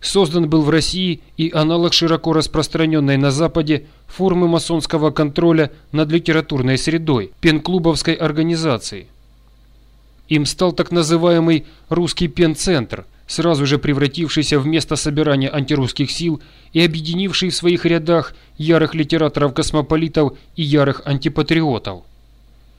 создан был в России и аналог широко распространенной на Западе формы масонского контроля над литературной средой пен-клубовской организации. Им стал так называемый «Русский пен-центр», сразу же превратившийся в место собирания антирусских сил и объединивший в своих рядах ярых литераторов-космополитов и ярых антипатриотов.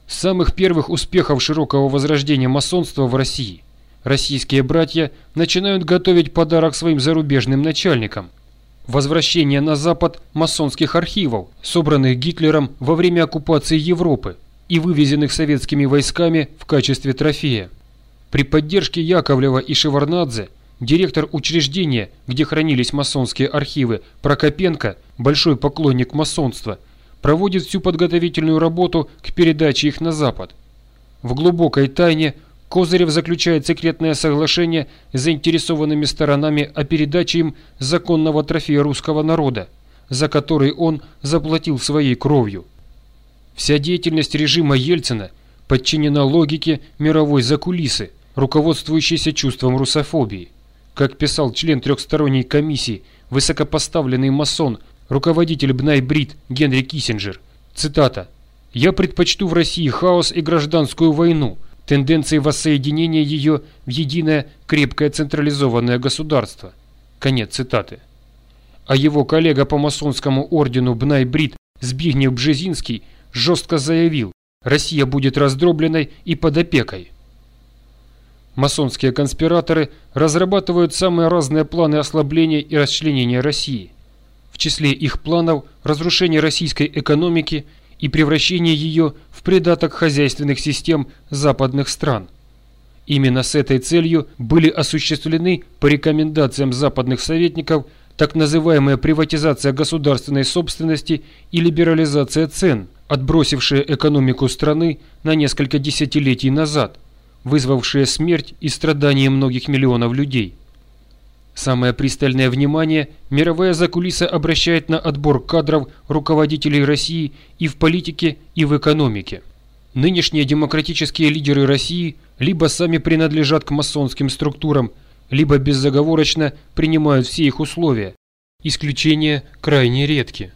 С самых первых успехов широкого возрождения масонства в России российские братья начинают готовить подарок своим зарубежным начальникам – возвращение на Запад масонских архивов, собранных Гитлером во время оккупации Европы и вывезенных советскими войсками в качестве трофея. При поддержке Яковлева и Шеварнадзе директор учреждения, где хранились масонские архивы, Прокопенко, большой поклонник масонства, проводит всю подготовительную работу к передаче их на Запад. В глубокой тайне Козырев заключает секретное соглашение с заинтересованными сторонами о передаче им законного трофея русского народа, за который он заплатил своей кровью. Вся деятельность режима Ельцина подчинена логике мировой закулисы – руководствующийся чувством русофобии. Как писал член трехсторонней комиссии, высокопоставленный масон, руководитель Бнай-Брит Генри Киссинджер, цитата, «Я предпочту в России хаос и гражданскую войну, тенденции воссоединения ее в единое крепкое централизованное государство». Конец цитаты. А его коллега по масонскому ордену Бнай-Брит Збигнев Бжезинский жестко заявил, Россия будет раздробленной и под опекой. Масонские конспираторы разрабатывают самые разные планы ослабления и расчленения России. В числе их планов разрушение российской экономики и превращение ее в придаток хозяйственных систем западных стран. Именно с этой целью были осуществлены по рекомендациям западных советников так называемая приватизация государственной собственности и либерализация цен, отбросившие экономику страны на несколько десятилетий назад – вызвавшие смерть и страдания многих миллионов людей. Самое пристальное внимание мировая закулиса обращает на отбор кадров руководителей России и в политике, и в экономике. Нынешние демократические лидеры России либо сами принадлежат к масонским структурам, либо безоговорочно принимают все их условия. Исключения крайне редки.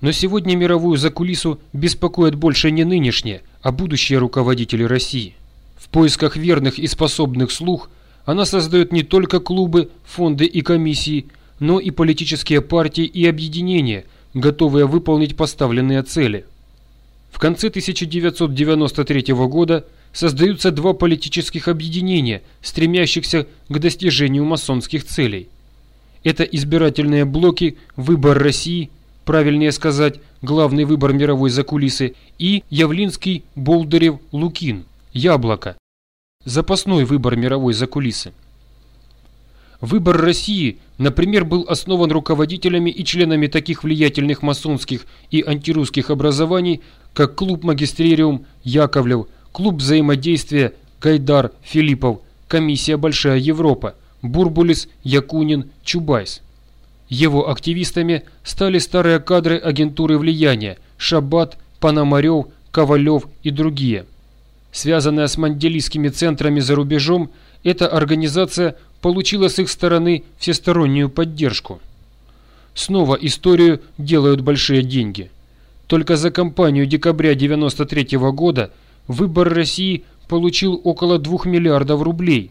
Но сегодня мировую закулису беспокоят больше не нынешние, а будущие руководители России. В поисках верных и способных слух она создает не только клубы, фонды и комиссии, но и политические партии и объединения, готовые выполнить поставленные цели. В конце 1993 года создаются два политических объединения, стремящихся к достижению масонских целей. Это избирательные блоки «Выбор России», правильнее сказать, главный выбор мировой закулисы, и Явлинский, Болдырев, Лукин – Яблоко. Запасной выбор мировой закулисы. Выбор России, например, был основан руководителями и членами таких влиятельных масонских и антирусских образований, как Клуб Магистрериум Яковлев, Клуб взаимодействия Гайдар Филиппов, Комиссия Большая Европа, Бурбулис, Якунин, Чубайс. Его активистами стали старые кадры агентуры влияния Шабат, Пономарев, Ковалев и другие – Связанная с манделийскими центрами за рубежом, эта организация получила с их стороны всестороннюю поддержку. Снова историю делают большие деньги. Только за кампанию декабря 93 -го года выбор России получил около 2 миллиардов рублей,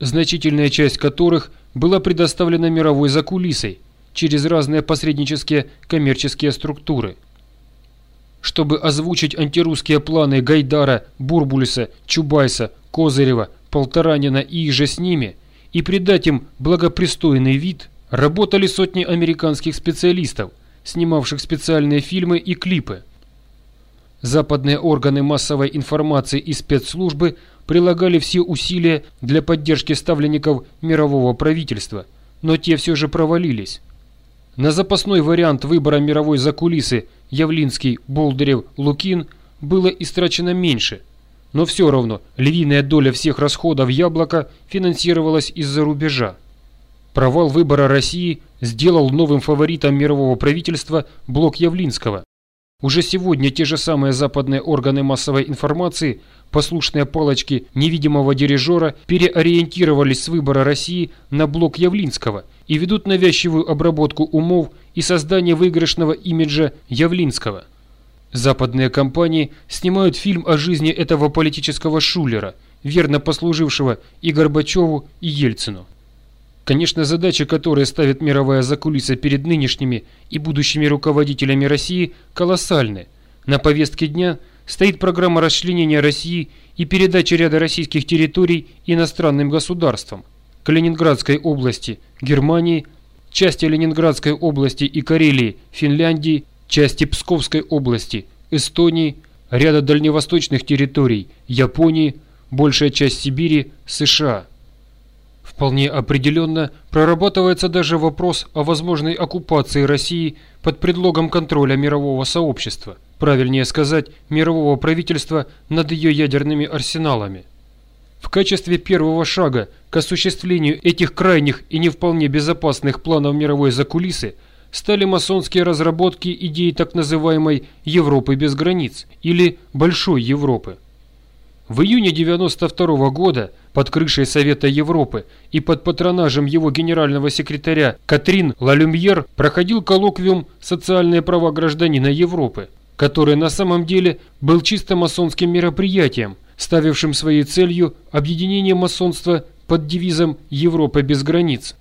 значительная часть которых была предоставлена мировой закулисой через разные посреднические коммерческие структуры – чтобы озвучить антирусские планы Гайдара, Бурбулиса, Чубайса, Козырева, Полторанина и же с ними, и придать им благопристойный вид, работали сотни американских специалистов, снимавших специальные фильмы и клипы. Западные органы массовой информации и спецслужбы прилагали все усилия для поддержки ставленников мирового правительства, но те все же провалились. На запасной вариант выбора мировой закулисы Явлинский, Болдырев, Лукин было истрачено меньше, но все равно львиная доля всех расходов «Яблока» финансировалась из-за рубежа. Провал выбора России сделал новым фаворитом мирового правительства блок Явлинского. Уже сегодня те же самые западные органы массовой информации, послушные палочки невидимого дирижера, переориентировались с выбора России на блок Явлинского и ведут навязчивую обработку умов и создание выигрышного имиджа Явлинского. Западные компании снимают фильм о жизни этого политического шулера, верно послужившего и Горбачеву, и Ельцину. Конечно, задачи, которые ставит мировая закулиса перед нынешними и будущими руководителями России, колоссальны. На повестке дня стоит программа расчленения России и передачи ряда российских территорий иностранным государствам. Калининградской области – Германии, части Ленинградской области и Карелии – Финляндии, части Псковской области – Эстонии, ряда дальневосточных территорий – Японии, большая часть Сибири – США. Вполне определенно прорабатывается даже вопрос о возможной оккупации России под предлогом контроля мирового сообщества, правильнее сказать, мирового правительства над ее ядерными арсеналами. В качестве первого шага к осуществлению этих крайних и не вполне безопасных планов мировой закулисы стали масонские разработки идеи так называемой «Европы без границ» или «Большой Европы». В июне 1992 года под крышей Совета Европы и под патронажем его генерального секретаря Катрин Лалюмьер проходил коллоквиум «Социальные права гражданина Европы», который на самом деле был чисто масонским мероприятием, ставившим своей целью объединение масонства под девизом «Европа без границ».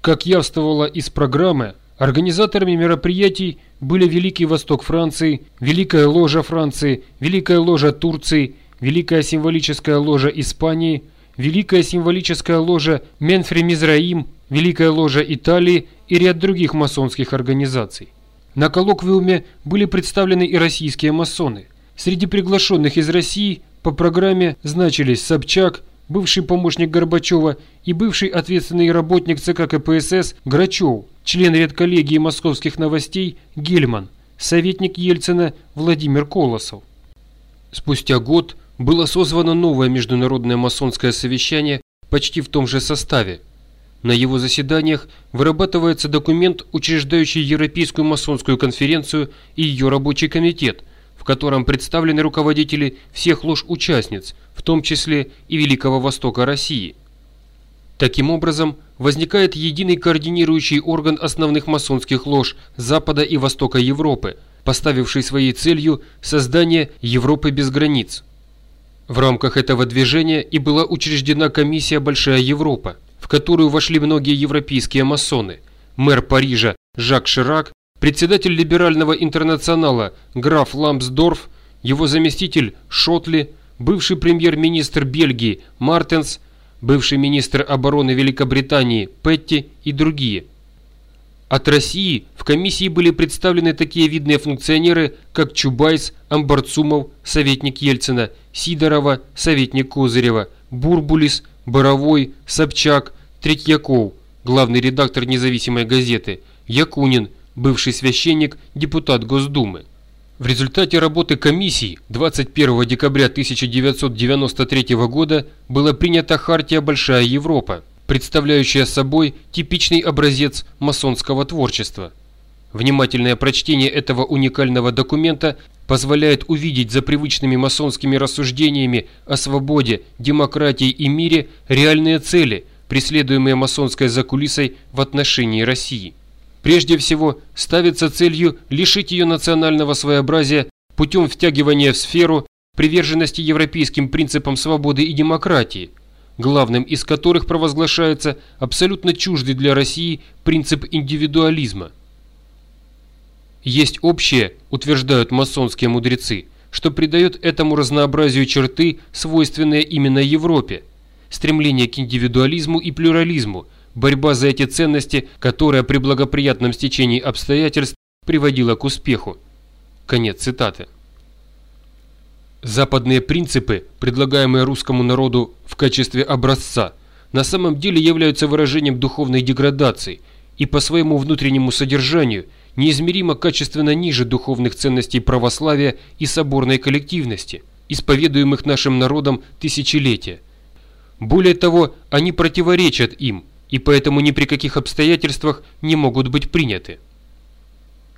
Как явствовало из программы, организаторами мероприятий были Великий Восток Франции, Великая Ложа Франции, Великая Ложа Турции – Великая символическая ложа Испании, Великая символическая ложа Менфри Мизраим, Великая ложа Италии и ряд других масонских организаций. На коллоквиуме были представлены и российские масоны. Среди приглашенных из России по программе значились Собчак, бывший помощник Горбачева и бывший ответственный работник ЦК КПСС Грачев, член редколлегии московских новостей Гельман, советник Ельцина Владимир Колосов. Спустя год было созвано новое международное масонское совещание почти в том же составе. На его заседаниях вырабатывается документ, учреждающий Европейскую масонскую конференцию и ее рабочий комитет, в котором представлены руководители всех лож-участниц, в том числе и Великого Востока России. Таким образом, возникает единый координирующий орган основных масонских лож Запада и Востока Европы, поставивший своей целью создание Европы без границ. В рамках этого движения и была учреждена комиссия «Большая Европа», в которую вошли многие европейские масоны, мэр Парижа Жак Ширак, председатель либерального интернационала граф Ламсдорф, его заместитель Шотли, бывший премьер-министр Бельгии Мартенс, бывший министр обороны Великобритании Петти и другие – от России в комиссии были представлены такие видные функционеры, как Чубайс, Амбарцумов, советник Ельцина, Сидорова, советник Козырева, Бурбулис, Боровой, Собчак, Третьяков, главный редактор независимой газеты, Якунин, бывший священник, депутат Госдумы. В результате работы комиссии 21 декабря 1993 года была принята Хартия «Большая Европа», представляющая собой типичный образец масонского творчества. Внимательное прочтение этого уникального документа позволяет увидеть за привычными масонскими рассуждениями о свободе, демократии и мире реальные цели, преследуемые масонской закулисой в отношении России. Прежде всего, ставится целью лишить ее национального своеобразия путем втягивания в сферу приверженности европейским принципам свободы и демократии, главным из которых провозглашается абсолютно чуждый для России принцип индивидуализма. Есть общее, утверждают масонские мудрецы, что придает этому разнообразию черты, свойственные именно Европе, стремление к индивидуализму и плюрализму, борьба за эти ценности, которая при благоприятном стечении обстоятельств приводила к успеху. Конец цитаты. Западные принципы, предлагаемые русскому народу в качестве образца, на самом деле являются выражением духовной деградации и по своему внутреннему содержанию неизмеримо качественно ниже духовных ценностей православия и соборной коллективности, исповедуемых нашим народом тысячелетия. Более того, они противоречат им и поэтому ни при каких обстоятельствах не могут быть приняты.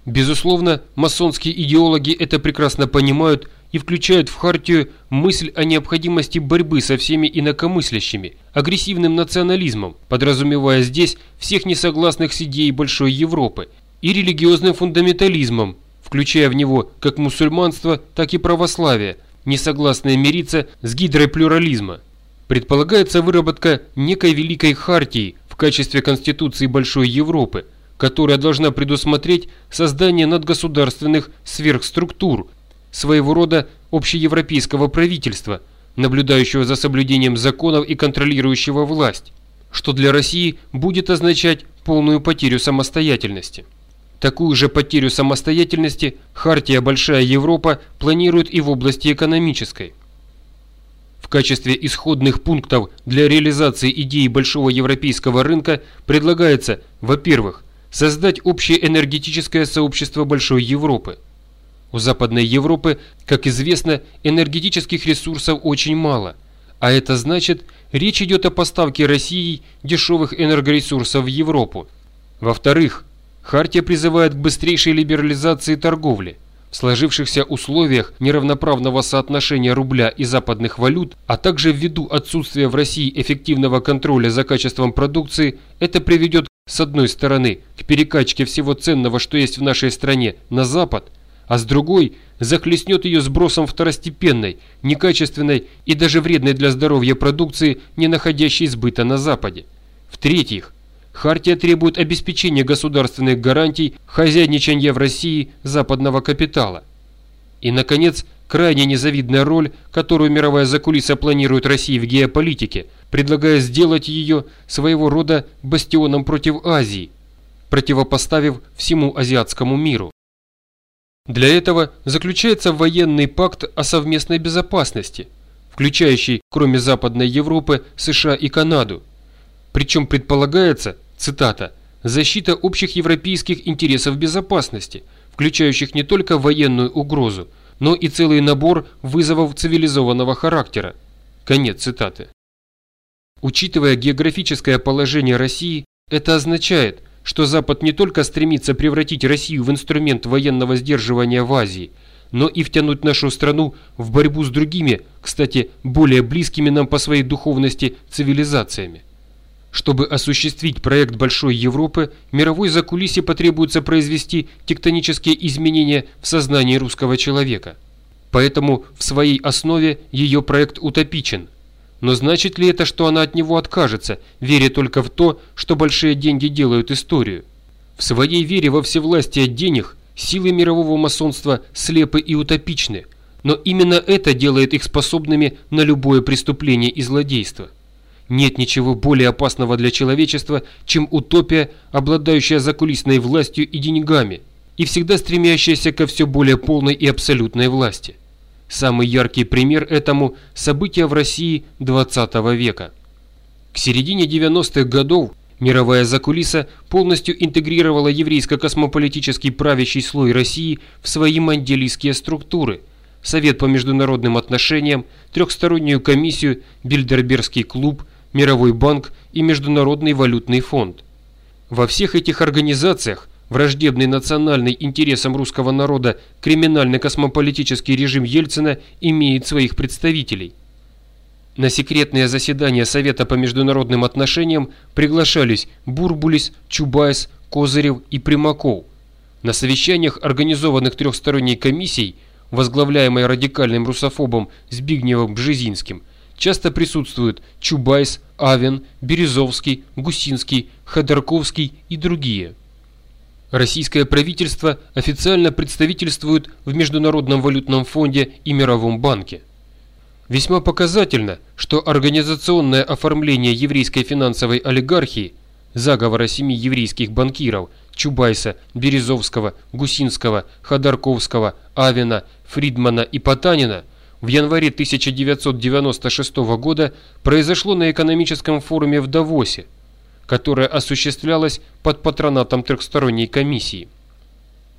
Безусловно, масонские идеологи это прекрасно понимают и включают в хартию мысль о необходимости борьбы со всеми инакомыслящими, агрессивным национализмом, подразумевая здесь всех несогласных с идеей Большой Европы, и религиозным фундаментализмом, включая в него как мусульманство, так и православие, несогласные мириться с гидрой плюрализма. Предполагается выработка некой великой хартии в качестве Конституции Большой Европы, которая должна предусмотреть создание надгосударственных сверхструктур, своего рода общеевропейского правительства, наблюдающего за соблюдением законов и контролирующего власть, что для России будет означать полную потерю самостоятельности. Такую же потерю самостоятельности Хартия Большая Европа планирует и в области экономической. В качестве исходных пунктов для реализации идеи большого европейского рынка предлагается, во-первых, создать общее энергетическое сообщество Большой Европы. У Западной Европы, как известно, энергетических ресурсов очень мало, а это значит, речь идет о поставке Россией дешевых энергоресурсов в Европу. Во-вторых, Хартия призывает к быстрейшей либерализации торговли. В сложившихся условиях неравноправного соотношения рубля и западных валют, а также ввиду отсутствия в России эффективного контроля за качеством продукции, это приведет с одной стороны к перекачке всего ценного, что есть в нашей стране, на Запад, а с другой захлестнет ее сбросом второстепенной, некачественной и даже вредной для здоровья продукции, не находящей сбыта на Западе. В-третьих, Хартия требует обеспечения государственных гарантий хозяйничания в России западного капитала. И, наконец, крайне незавидная роль, которую мировая закулиса планирует России в геополитике, предлагая сделать ее своего рода бастионом против Азии, противопоставив всему азиатскому миру. Для этого заключается военный пакт о совместной безопасности, включающий, кроме Западной Европы, США и Канаду, причем предполагается, цитата, «защита общих европейских интересов безопасности, включающих не только военную угрозу, но и целый набор вызовов цивилизованного характера». Конец цитаты. Учитывая географическое положение России, это означает, что Запад не только стремится превратить Россию в инструмент военного сдерживания в Азии, но и втянуть нашу страну в борьбу с другими, кстати, более близкими нам по своей духовности цивилизациями. Чтобы осуществить проект Большой Европы, мировой закулисье потребуется произвести тектонические изменения в сознании русского человека. Поэтому в своей основе ее проект утопичен. Но значит ли это, что она от него откажется, веря только в то, что большие деньги делают историю? В своей вере во всевластие денег силы мирового масонства слепы и утопичны, но именно это делает их способными на любое преступление и злодейство. Нет ничего более опасного для человечества, чем утопия, обладающая закулисной властью и деньгами, и всегда стремящаяся ко все более полной и абсолютной власти. Самый яркий пример этому – события в России 20 века. К середине 90-х годов мировая закулиса полностью интегрировала еврейско-космополитический правящий слой России в свои манделийские структуры – Совет по международным отношениям, трехстороннюю комиссию, Бильдербергский клуб, Мировой банк и Международный валютный фонд. Во всех этих организациях враждебный национальным интересам русского народа криминально-космополитический режим Ельцина имеет своих представителей. На секретные заседания Совета по международным отношениям приглашались Бурбулис, Чубайс, Козырев и Примаков. На совещаниях, организованных трехсторонней комиссией, возглавляемой радикальным русофобом Збигневым Бжезинским, часто присутствуют Чубайс, Авен, Березовский, Гусинский, Ходорковский и другие. Российское правительство официально представительствует в Международном валютном фонде и Мировом банке. Весьма показательно, что организационное оформление еврейской финансовой олигархии, заговора семи еврейских банкиров Чубайса, Березовского, Гусинского, Ходорковского, Авена, Фридмана и Потанина – в январе 1996 года произошло на экономическом форуме в Давосе, которое осуществлялось под патронатом трехсторонней комиссии.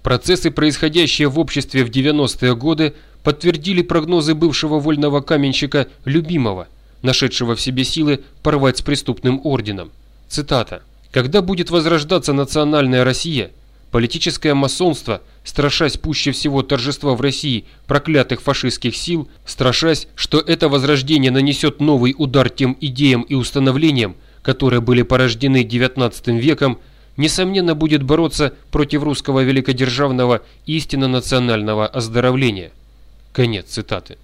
Процессы, происходящие в обществе в 90-е годы, подтвердили прогнозы бывшего вольного каменщика Любимого, нашедшего в себе силы порвать с преступным орденом. Цитата. «Когда будет возрождаться национальная Россия, Политическое масонство, страшась пуще всего торжества в России проклятых фашистских сил, страшась, что это возрождение нанесет новый удар тем идеям и установлениям, которые были порождены XIX веком, несомненно будет бороться против русского великодержавного истинно национального оздоровления. Конец цитаты.